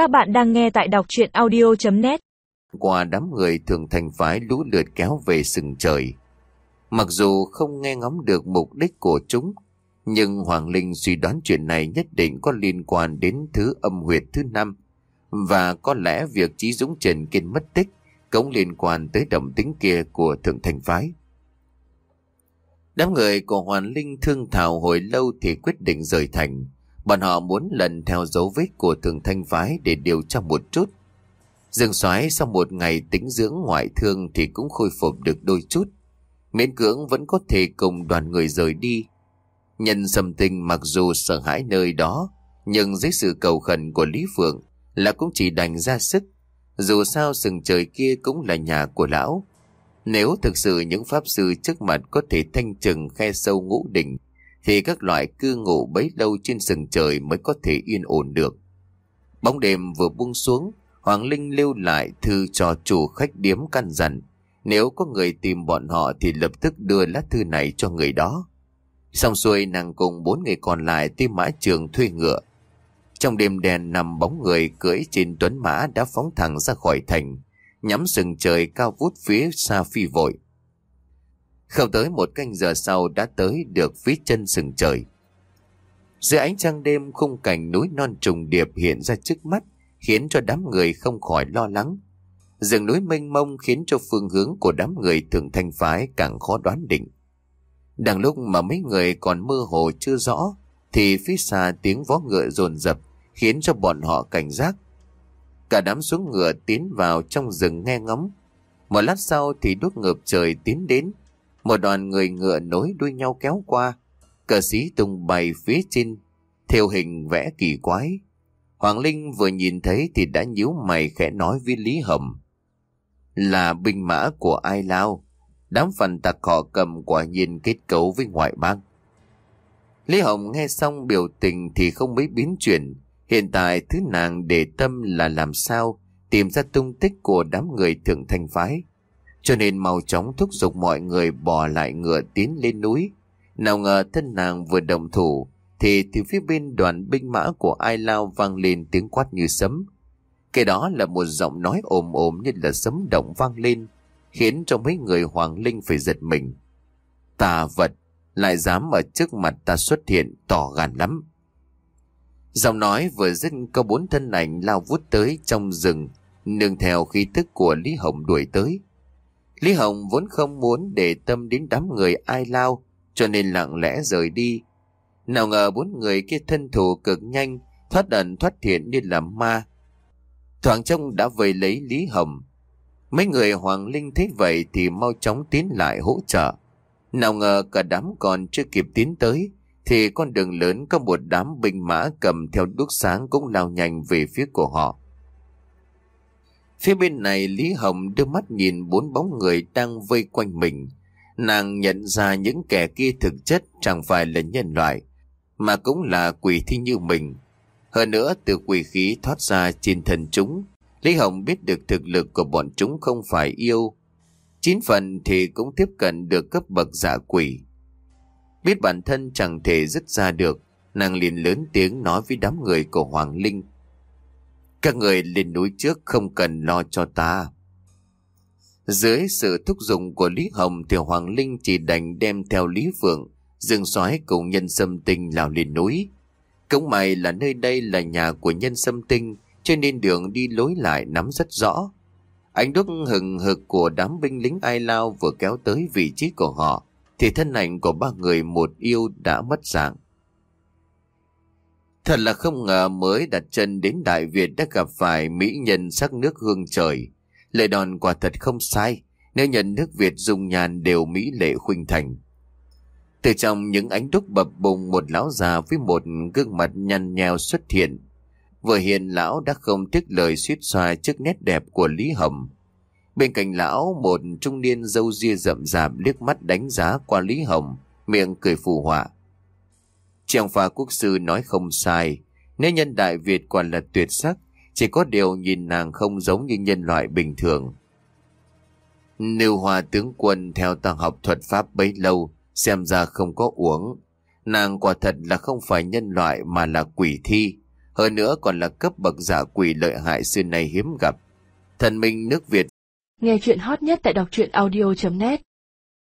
Các bạn đang nghe tại đọc chuyện audio.net Qua đám người thường thành phái lũ lượt kéo về sừng trời. Mặc dù không nghe ngóng được mục đích của chúng, nhưng Hoàng Linh suy đoán chuyện này nhất định có liên quan đến thứ âm huyệt thứ năm và có lẽ việc Chí Dũng Trần Kiên mất tích cũng liên quan tới động tính kia của thượng thành phái. Đám người của Hoàn Linh thương thảo hồi lâu thì quyết định rời thành. Bọn họ muốn lần theo dấu vết của thường thanh phái để điều tra một chút. Dương soái sau một ngày tĩnh dưỡng ngoại thương thì cũng khôi phục được đôi chút. Miễn cưỡng vẫn có thể cùng đoàn người rời đi. Nhân sầm tình mặc dù sợ hãi nơi đó, nhưng dưới sự cầu khẩn của Lý Phượng là cũng chỉ đành ra sức. Dù sao sừng trời kia cũng là nhà của lão. Nếu thực sự những pháp sư trước mặt có thể thanh trừng khe sâu ngũ đỉnh, thì các loại cư ngụ bấy lâu trên sừng trời mới có thể yên ổn được. Bóng đêm vừa buông xuống, Hoàng Linh lưu lại thư cho chủ khách điếm căn dặn. Nếu có người tìm bọn họ thì lập tức đưa lá thư này cho người đó. Xong xuôi nàng cùng bốn người còn lại tìm mã trường thuê ngựa. Trong đêm đèn nằm bóng người cưỡi trên tuấn mã đã phóng thẳng ra khỏi thành, nhắm sừng trời cao vút phía xa phi vội. Không tới một canh giờ sau đã tới được phía chân sừng trời. Dưới ánh trăng đêm khung cảnh núi non trùng điệp hiện ra trước mắt, khiến cho đám người không khỏi lo lắng. Rừng núi mênh mông khiến cho phương hướng của đám người thượng thanh phái càng khó đoán định. đằng lúc mà mấy người còn mơ hồ chưa rõ, thì phía xa tiếng vó ngựa rồn rập khiến cho bọn họ cảnh giác. Cả đám xuống ngựa tiến vào trong rừng nghe ngóng. Một lát sau thì đuốc ngợp trời tiến đến, một đoàn người ngựa nối đuôi nhau kéo qua, cờ sĩ tung bay phía trên, theo hình vẽ kỳ quái. Hoàng Linh vừa nhìn thấy thì đã nhíu mày khẽ nói với Lý Hồng. Là binh mã của ai lao? Đám phần tặc họ cầm quả nhiên kết cấu với ngoại bang. Lý Hồng nghe xong biểu tình thì không mấy biến chuyển. Hiện tại thứ nàng để tâm là làm sao tìm ra tung tích của đám người thượng thanh phái. Cho nên mau chóng thúc giục mọi người bỏ lại ngựa tiến lên núi. Nào ngờ thân nàng vừa đồng thủ, thì từ phía bên đoàn binh mã của Ai Lao vang lên tiếng quát như sấm. Cái đó là một giọng nói ồm ồm như là sấm động vang lên, khiến cho mấy người Hoàng Linh phải giật mình. Tà vật, lại dám ở trước mặt ta xuất hiện tỏ gan lắm. Giọng nói vừa dứt có bốn thân ảnh lao vút tới trong rừng, nương theo khí tức của Lý Hồng đuổi tới. Lý Hồng vốn không muốn để tâm đến đám người ai lao, cho nên lặng lẽ rời đi. Nào ngờ bốn người kia thân thủ cực nhanh, thoát ẩn thoát thiện như là ma. Thoảng trông đã vây lấy Lý Hồng. Mấy người Hoàng Linh thấy vậy thì mau chóng tiến lại hỗ trợ. Nào ngờ cả đám còn chưa kịp tiến tới, thì con đường lớn có một đám binh mã cầm theo đuốc sáng cũng lao nhanh về phía của họ. Phía bên này Lý Hồng đưa mắt nhìn bốn bóng người đang vây quanh mình. Nàng nhận ra những kẻ kia thực chất chẳng phải là nhân loại, mà cũng là quỷ thi như mình. Hơn nữa từ quỷ khí thoát ra trên thân chúng, Lý Hồng biết được thực lực của bọn chúng không phải yêu. Chín phần thì cũng tiếp cận được cấp bậc giả quỷ. Biết bản thân chẳng thể dứt ra được, nàng liền lớn tiếng nói với đám người của Hoàng Linh. Các người lên núi trước không cần lo cho ta. Dưới sự thúc giục của Lý Hồng thì Hoàng Linh chỉ đành đem theo Lý Phượng, dương soái cùng nhân sâm tinh lào lên núi. Cũng may là nơi đây là nhà của nhân sâm tinh, cho nên đường đi lối lại nắm rất rõ. Ánh đúc hừng hực của đám binh lính ai lao vừa kéo tới vị trí của họ, thì thân ảnh của ba người một yêu đã mất dạng. Thật là không ngờ mới đặt chân đến Đại Việt đã gặp phải mỹ nhân sắc nước hương trời. Lời đòn quả thật không sai, nếu nhận nước Việt dùng nhàn đều mỹ lệ khuynh thành. Từ trong những ánh đúc bập bùng một lão già với một gương mặt nhăn nheo xuất hiện. Vừa hiện lão đã không tiếc lời suýt xoa trước nét đẹp của Lý Hồng. Bên cạnh lão một trung niên dâu ria rậm rạp liếc mắt đánh giá qua Lý Hồng, miệng cười phù họa. Trang phà quốc sư nói không sai, nếu nhân đại Việt quả là tuyệt sắc, chỉ có điều nhìn nàng không giống như nhân loại bình thường. Nưu hòa tướng quân theo ta học thuật pháp bấy lâu, xem ra không có uống. Nàng quả thật là không phải nhân loại mà là quỷ thi. Hơn nữa còn là cấp bậc giả quỷ lợi hại xưa nay hiếm gặp. Thần minh nước Việt Nghe chuyện hot nhất tại đọc truyện audio.net